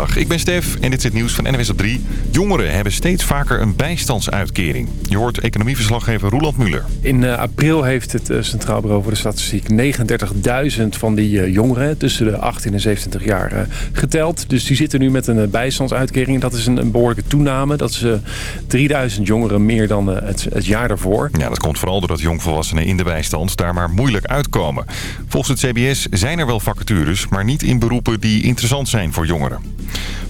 Goedemiddag, ik ben Stef en dit is het nieuws van NWS op 3. Jongeren hebben steeds vaker een bijstandsuitkering. Je hoort economieverslaggever Roland Muller. In uh, april heeft het uh, Centraal Bureau voor de Statistiek 39.000 van die uh, jongeren tussen de 18 en 27 jaar geteld. Dus die zitten nu met een bijstandsuitkering. Dat is een, een behoorlijke toename. Dat is 3000 jongeren meer dan het, het, jaar daarvoor. Ja, dat komt vooral doordat jongvolwassenen in de bijstand daar maar moeilijk uitkomen. Volgens het CBS zijn er wel vacatures, maar niet in beroepen die interessant zijn voor jongeren.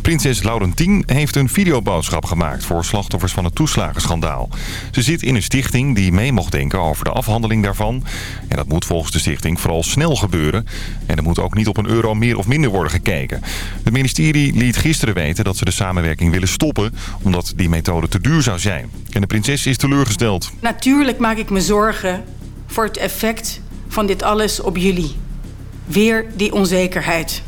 Prinses Laurentien heeft een videoboodschap gemaakt voor slachtoffers van het toeslagenschandaal. Ze zit in een stichting die mee mocht denken over de afhandeling daarvan. En dat moet volgens de stichting vooral snel gebeuren. En er moet ook niet op een euro meer of minder worden gekeken. Het ministerie liet gisteren weten dat ze de samenwerking willen stoppen... omdat die methode te duur zou zijn. En de prinses is teleurgesteld. Natuurlijk maak ik me zorgen voor het effect van dit alles op jullie. Weer die onzekerheid.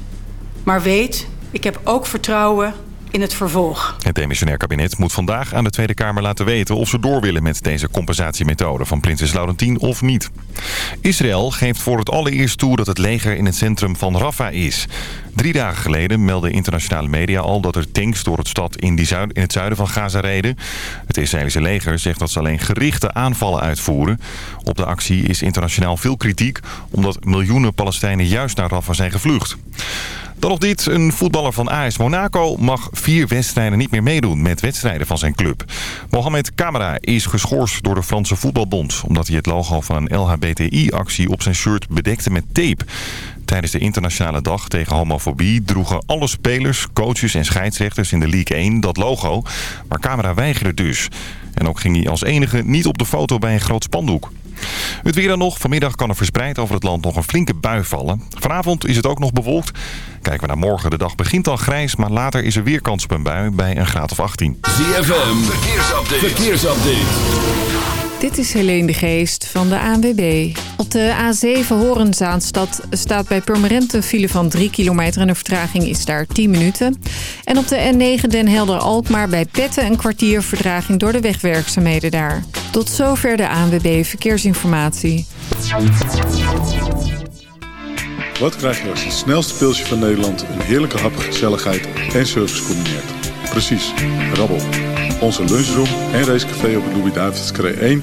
Maar weet, ik heb ook vertrouwen in het vervolg. Het demissionair kabinet moet vandaag aan de Tweede Kamer laten weten... of ze door willen met deze compensatiemethode van prinses Laurentien of niet. Israël geeft voor het allereerst toe dat het leger in het centrum van Rafah is. Drie dagen geleden meldden internationale media al dat er tanks door het stad in, die zuid, in het zuiden van Gaza reden. Het Israëlische leger zegt dat ze alleen gerichte aanvallen uitvoeren. Op de actie is internationaal veel kritiek... omdat miljoenen Palestijnen juist naar Rafah zijn gevlucht. Dan nog dit. Een voetballer van AS Monaco mag vier wedstrijden niet meer meedoen met wedstrijden van zijn club. Mohamed Camara is geschorst door de Franse voetbalbond... omdat hij het logo van een LHBTI-actie op zijn shirt bedekte met tape. Tijdens de internationale dag tegen homofobie droegen alle spelers, coaches en scheidsrechters in de League 1 dat logo. Maar Camara weigerde dus. En ook ging hij als enige niet op de foto bij een groot spandoek. Het weer dan nog. Vanmiddag kan er verspreid over het land nog een flinke bui vallen. Vanavond is het ook nog bewolkt. Kijken we naar morgen. De dag begint al grijs, maar later is er weer kans op een bui bij een graad of 18. ZFM, verkeersupdate. verkeersupdate. Dit is Helene de Geest van de ANWB. Op de A7 Horenzaanstad staat bij Purmerend een file van 3 kilometer... en de vertraging is daar 10 minuten. En op de N9 Den Helder-Alkmaar bij Petten een kwartier vertraging... door de wegwerkzaamheden daar. Tot zover de ANWB Verkeersinformatie. Wat krijg je als het snelste pilsje van Nederland... een heerlijke hap, gezelligheid en service combineert? Precies, rabbel. Onze lunchroom en racecafé op het Louis-Davids 1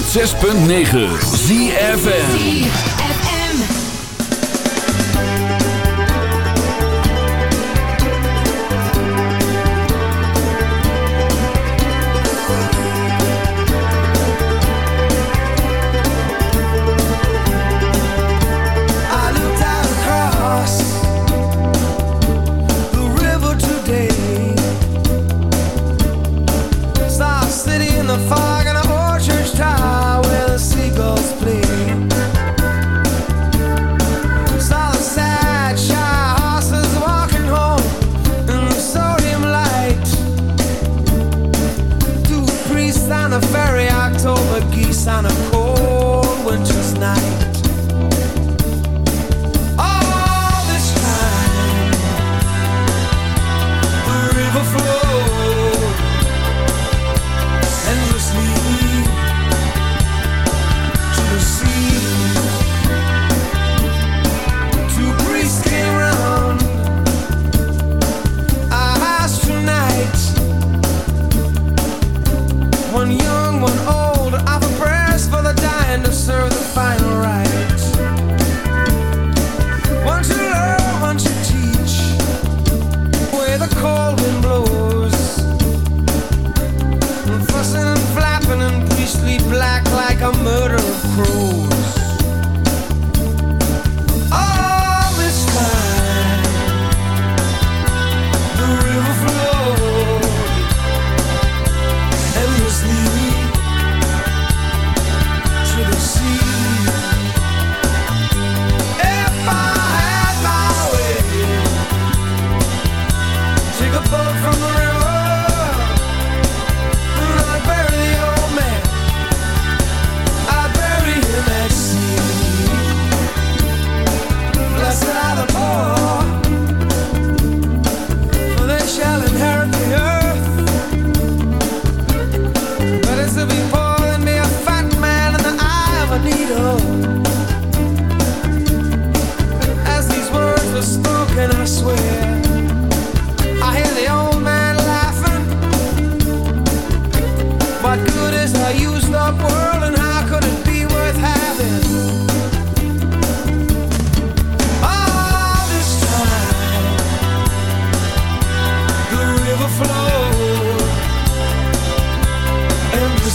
106.9 ZFM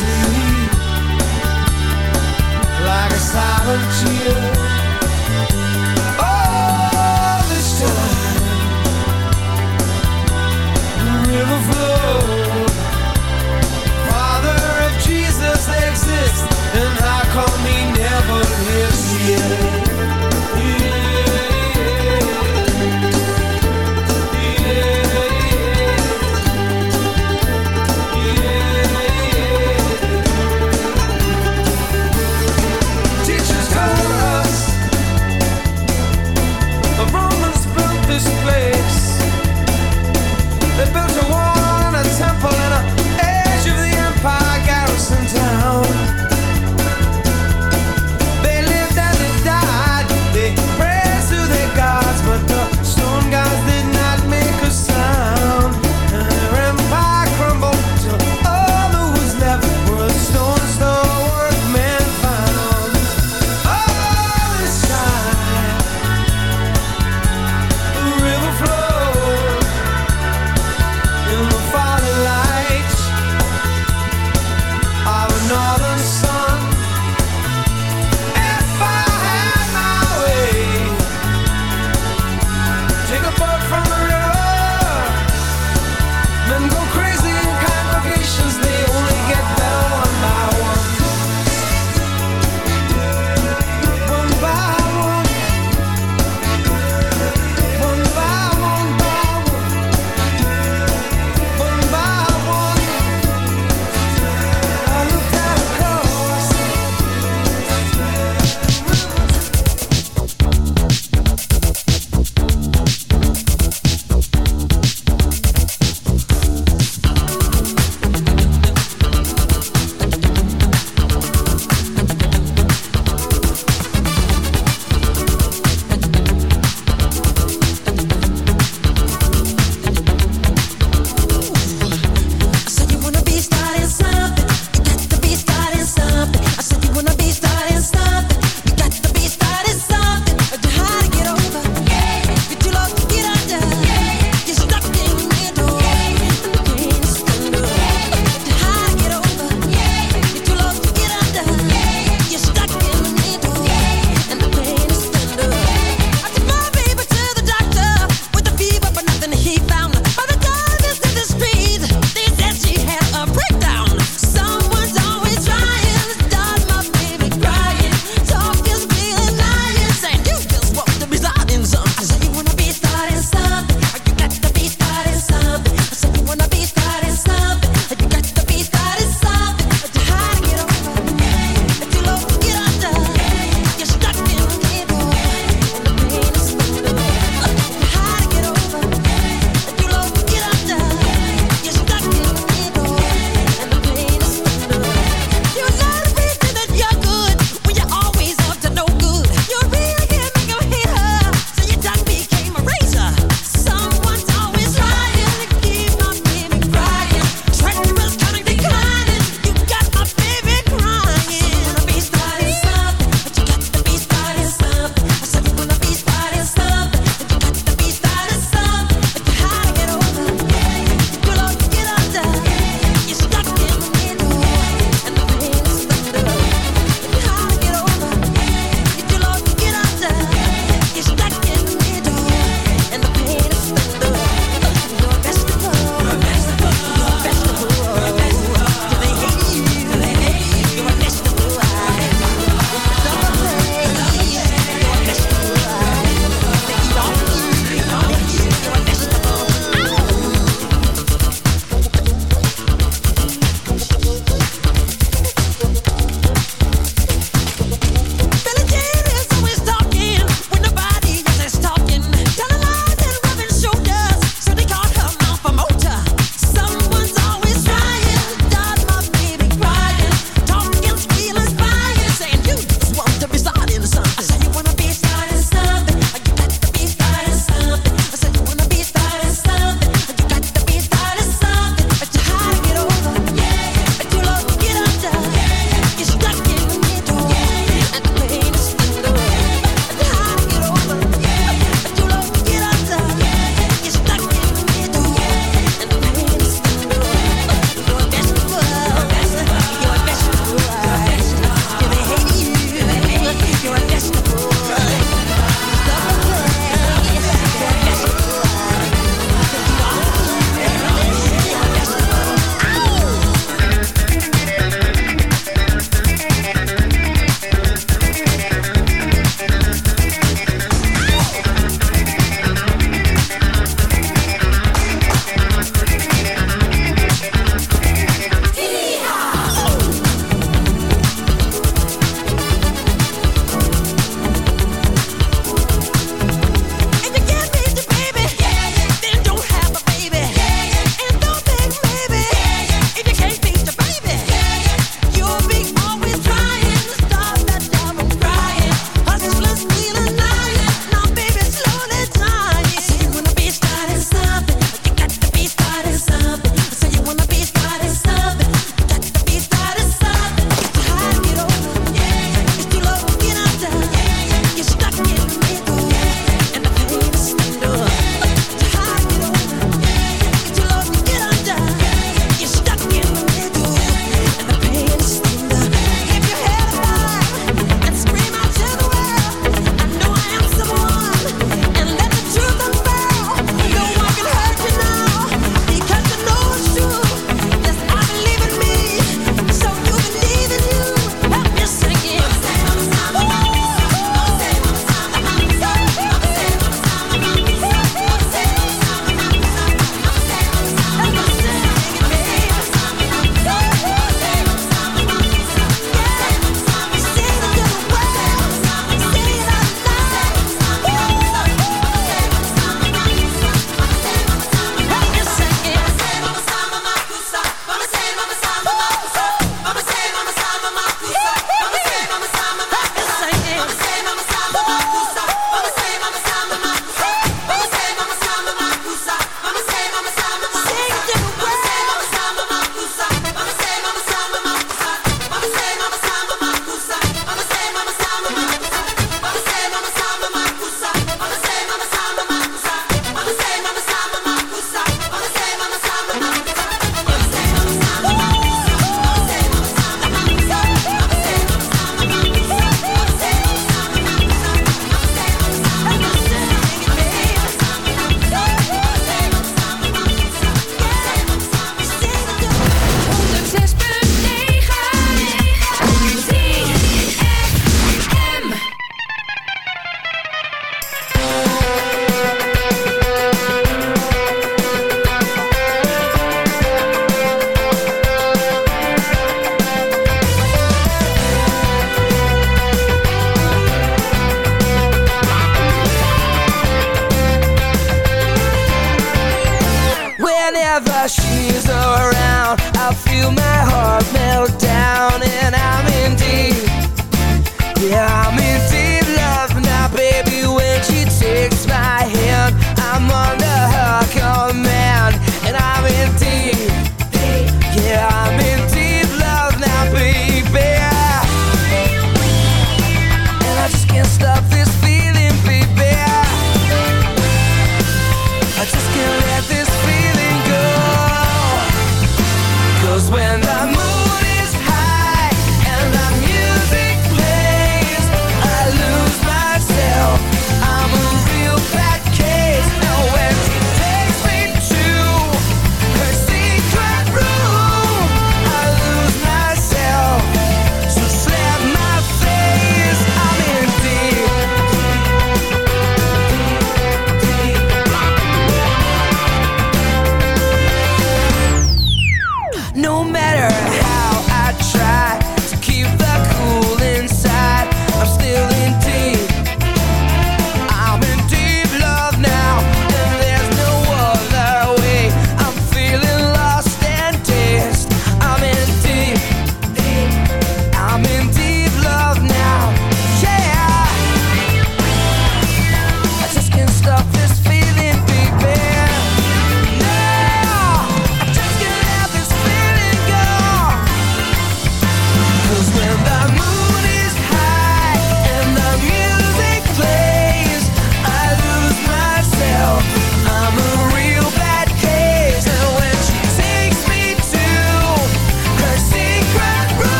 endlessly like a silent tear.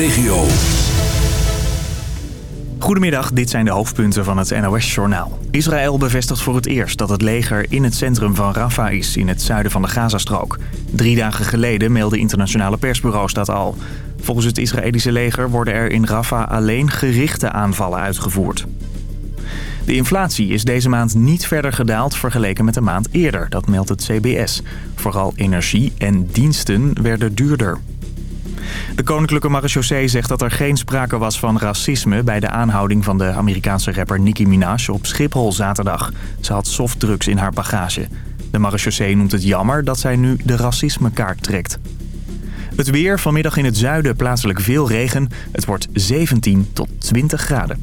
Regio. Goedemiddag, dit zijn de hoofdpunten van het NOS-journaal. Israël bevestigt voor het eerst dat het leger in het centrum van Rafah is, in het zuiden van de Gazastrook. Drie dagen geleden meldden internationale persbureaus dat al. Volgens het Israëlische leger worden er in Rafah alleen gerichte aanvallen uitgevoerd. De inflatie is deze maand niet verder gedaald vergeleken met de maand eerder, dat meldt het CBS. Vooral energie en diensten werden duurder. De Koninklijke Marechaussee zegt dat er geen sprake was van racisme... bij de aanhouding van de Amerikaanse rapper Nicki Minaj op Schiphol zaterdag. Ze had softdrugs in haar bagage. De marechaussee noemt het jammer dat zij nu de racismekaart trekt. Het weer, vanmiddag in het zuiden plaatselijk veel regen. Het wordt 17 tot 20 graden.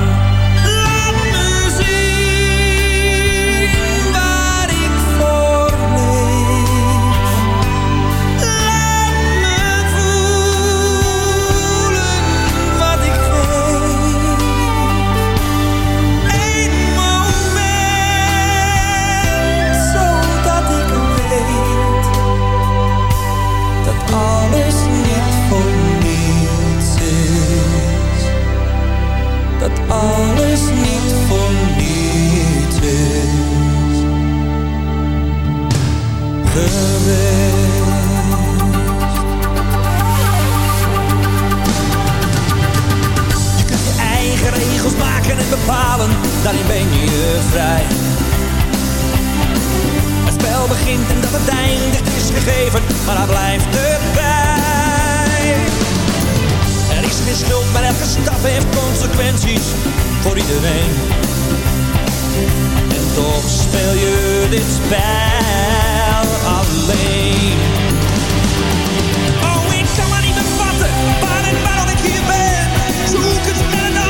Maken en bepalen, daarin ben je vrij. Het spel begint en dat het eindigt is gegeven, maar daar blijft het bij. Er is geen schuld, maar elke stap heeft consequenties voor iedereen. En toch speel je dit spel alleen. Oh, ik kan maar niet bevatten waar en waarom ik hier ben. Zoek het met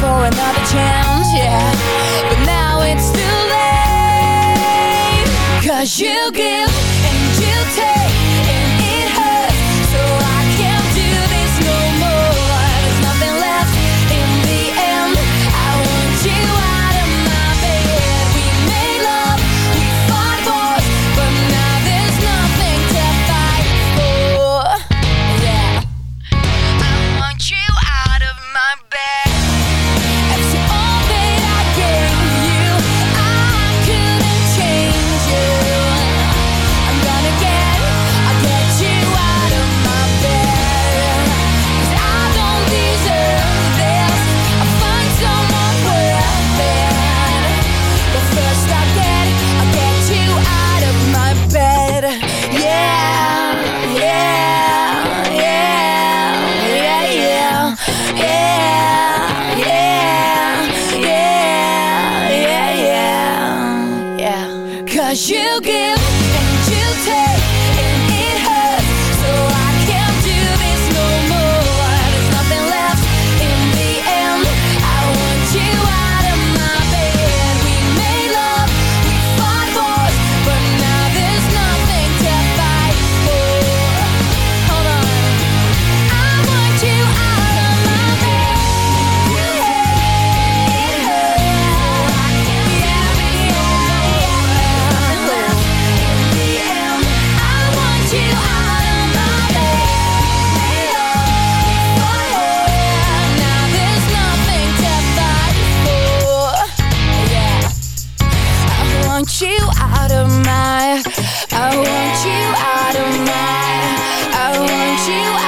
for another chance, yeah. But now it's too late Cause you want you out of my I want you out of my I want you